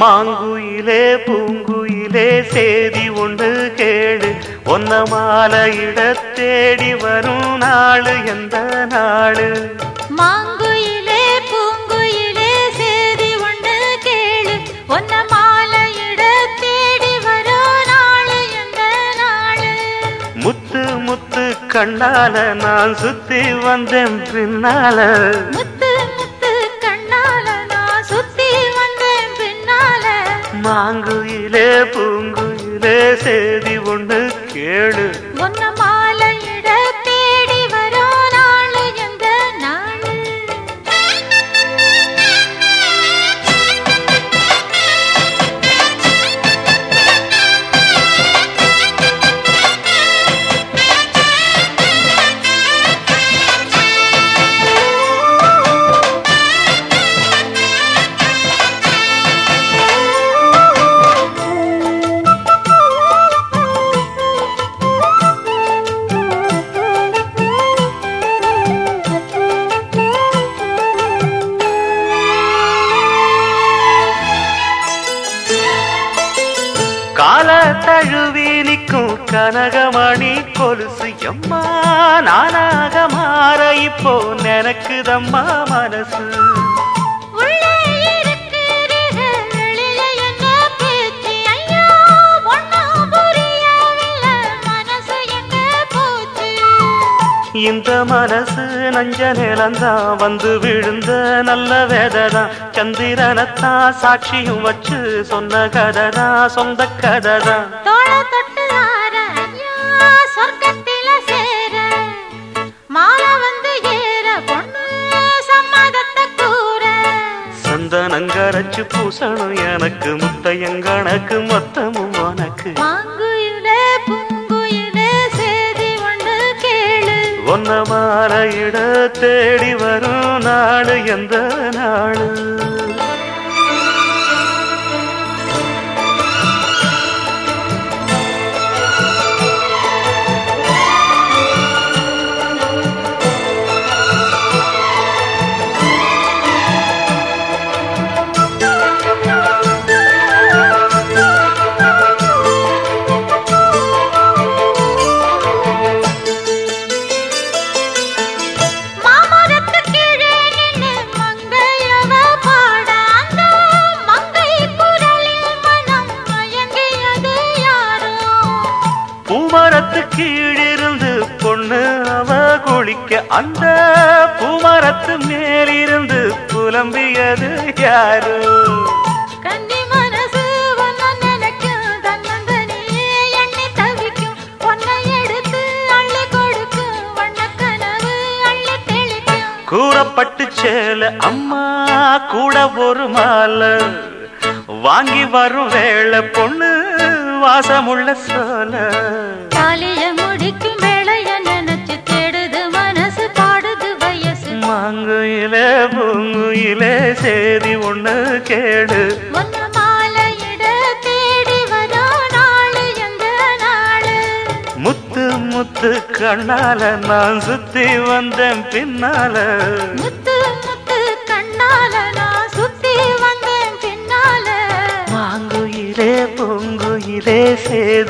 மாங்குயிலே பூங்குயிலே சேதி ஒன்று கேடு ஒன்ன மாலையிட தேடி வரும் நாளு எந்த நாளு? மாங்குயிலே பூங்குயிலே சேதி ஒன்று கேளு. ஒன்ன மாலையிட தேடி வரோ நாளு எந்த நாளு? முத்து முத்து கண்ணால நான் சுத்தி வந்தேன் பின்னால. முத்து மாங்குயிலே பூங்குயிலே செய்தி ஒன்று கேளு. ஒன்னமா தழுவி நிற்கும் கனகமணி கொலுசு எம்மா நானாக மாற இப்போ நினைக்குதம்மா மனசு. இந்த மனசு நஞ்ச நிலந்தான் வந்து விழுந்த நல்ல வேததான் சந்திரனத்தான் சாட்சியும் வச்சு சொன்ன கதைதான் சொந்த கதைதான் சந்தனங்கரைச்சு பூசணும் எனக்கு முத்தையங்கணக்கு மொத்தமும் உனக்கு. சொன்ன மாற இட தேடி வரும் நாடு எந்த நாடு குளிக்க அந்த பூமரத்து மேலிருந்து புலம்பியது யாரு? கூறப்பட்டு சேல அம்மா கூட ஒரு மாலை. வாங்கி வரும் வேளை பொண்ணு வாசமுள்ள சோல. பூங்குயிலே சேதி ஒண்ணு கேடு முத்து முத்து கண்ணால நான் சுத்தி வந்தேன் பின்னால. முத்து முத்து கண்ணால நான் சுத்தி வந்தேன் பின்னால. மாங்குயிலே பூங்குயிலே சேதி